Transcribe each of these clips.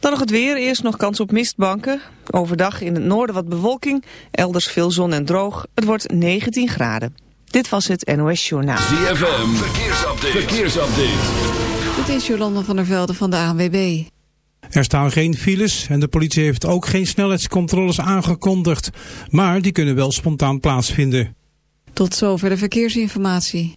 Dan nog het weer. Eerst nog kans op mistbanken. Overdag in het noorden wat bewolking. Elders veel zon en droog. Het wordt 19 graden. Dit was het NOS Journaal. ZFM. Verkeersupdate. Verkeersupdate. Dit is Jolanda van der Velde van de ANWB. Er staan geen files en de politie heeft ook geen snelheidscontroles aangekondigd. Maar die kunnen wel spontaan plaatsvinden. Tot zover de verkeersinformatie.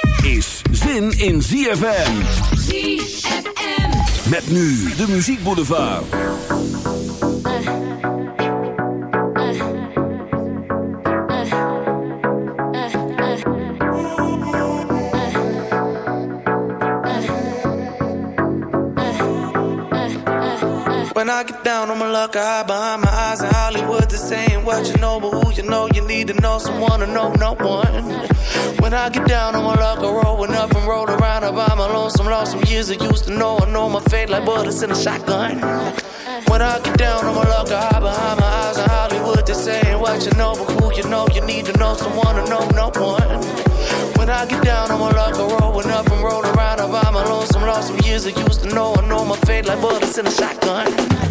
Is zin in ZFM. ZFM. Met nu de muziekboulevard. When I get down on my luck, I hide behind my eyes in Hollywood. They're saying what you know, but who you know, you need to know someone to know no one. When I get down on my luck, I rolling up and roll around I about my lonesome, lost some years I used to know. I know my fate like bullets in a shotgun. When I get down on my luck, I hide behind my eyes in Hollywood. They're saying what you know, but who you know, you need to know someone to know no one. When I get down on my luck, I rolling up and roll around about my lonesome, lost some years I used to know. I know my fate like bullets in a shotgun.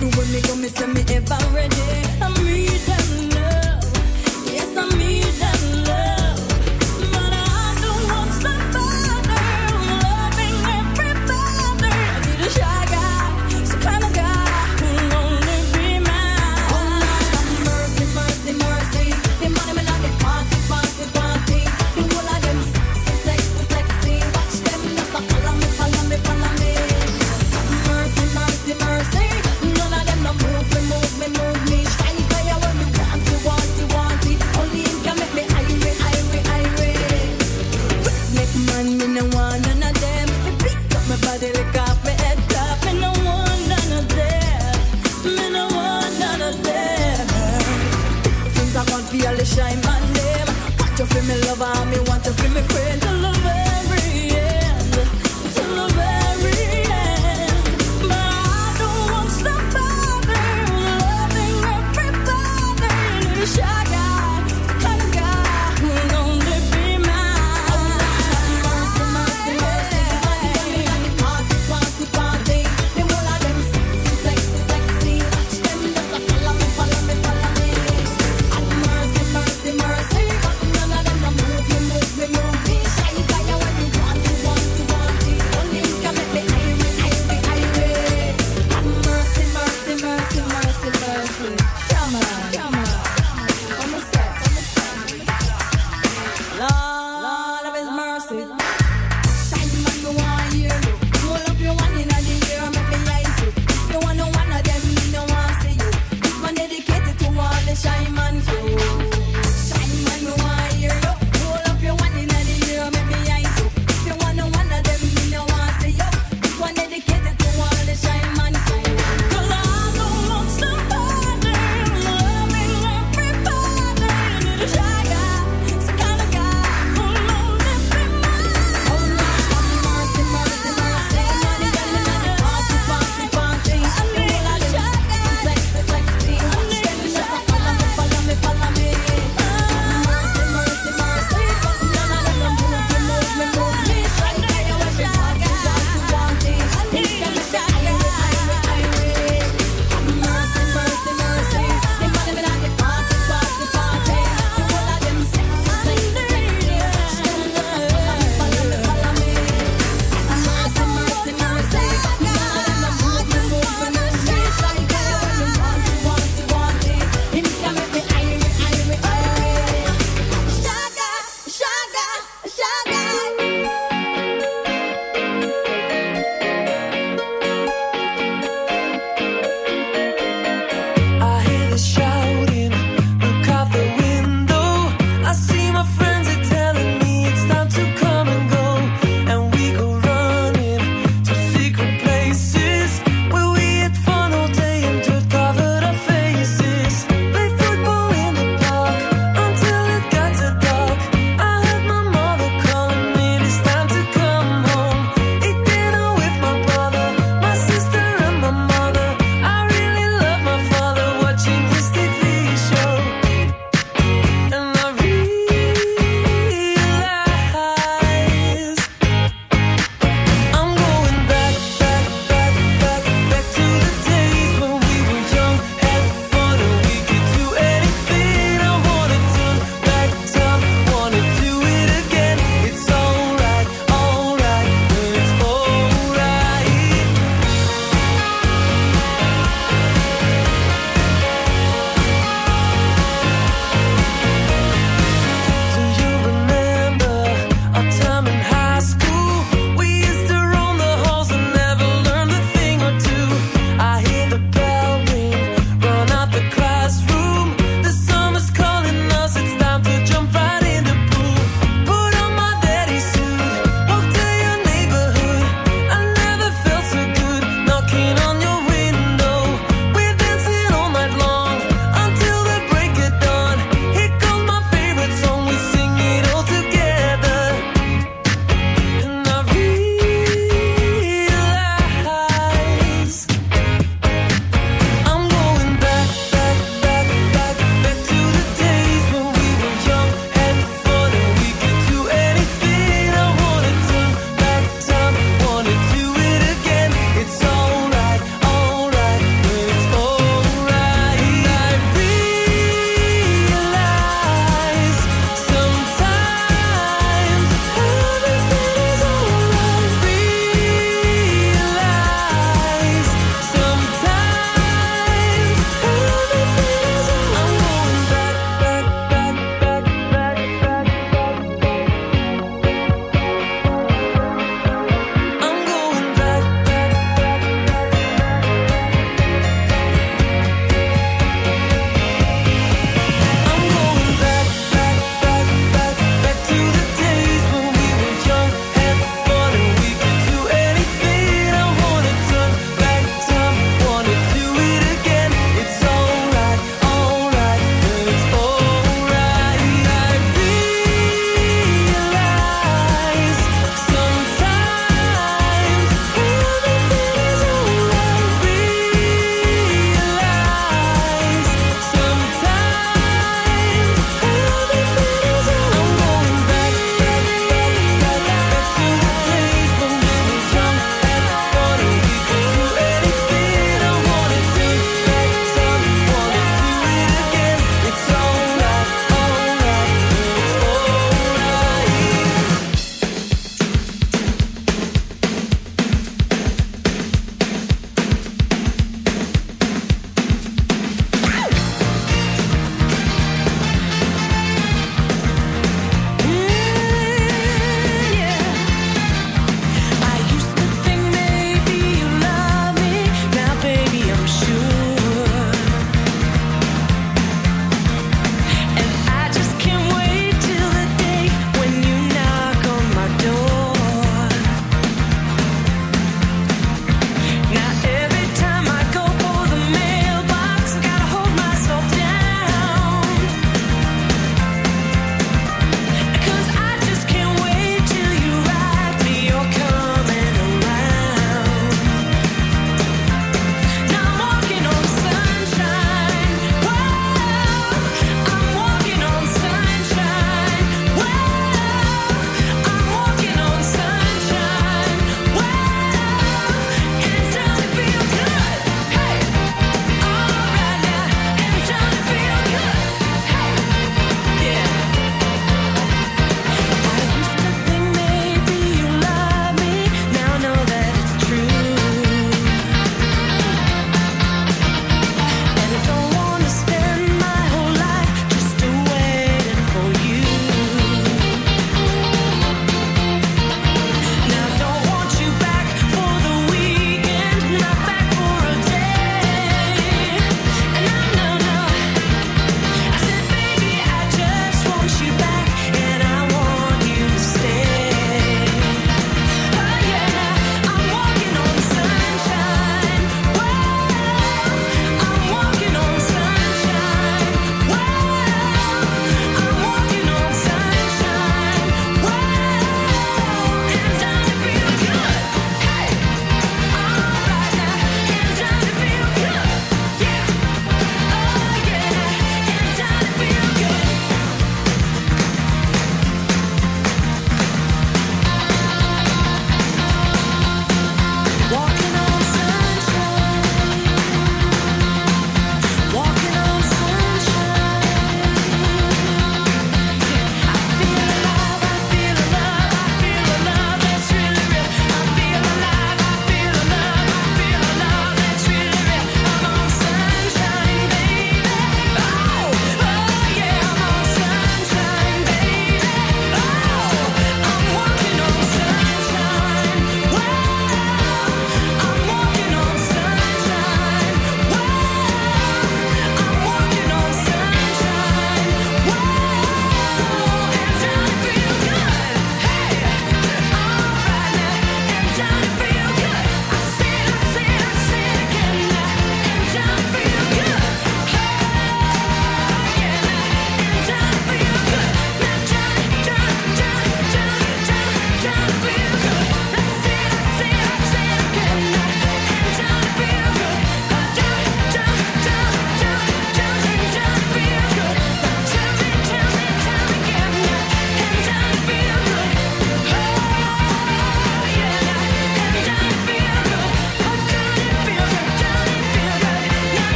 The way me go, me say me ever ready. I'm reading. me love on me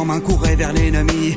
Comment main courait vers l'ennemi.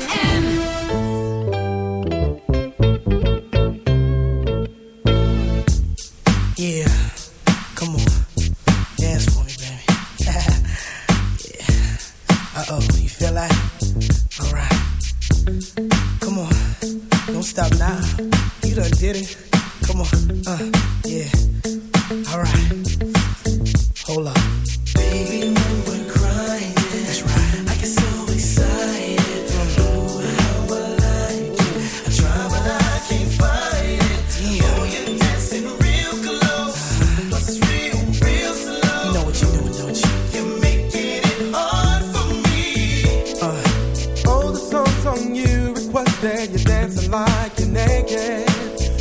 like you're naked.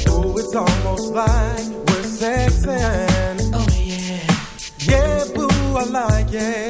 Oh, it's almost like we're sexing. Oh, yeah. Yeah, boo, I like it.